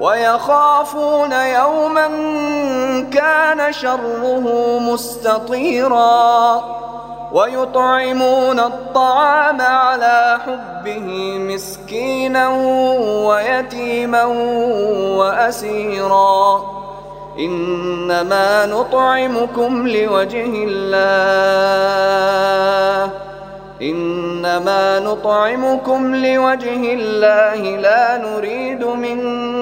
ويخافون يوما كان شره مستطيرا ويطعمون الطعام على حبه مسكينا ويتيما وأسيرا إنما نطعمكم لوجه الله إنما نطعمكم لوجه الله لا نريد منكم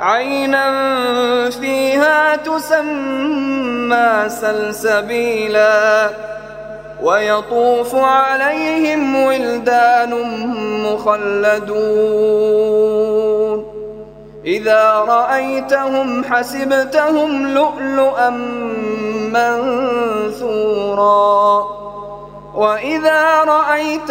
عينا فيها تسمى سلسبيلا ويطوف عليهم ولدان مخلدون. إذا رأيتهم حسبتهم لؤلؤا منثورا. وإذا رأيت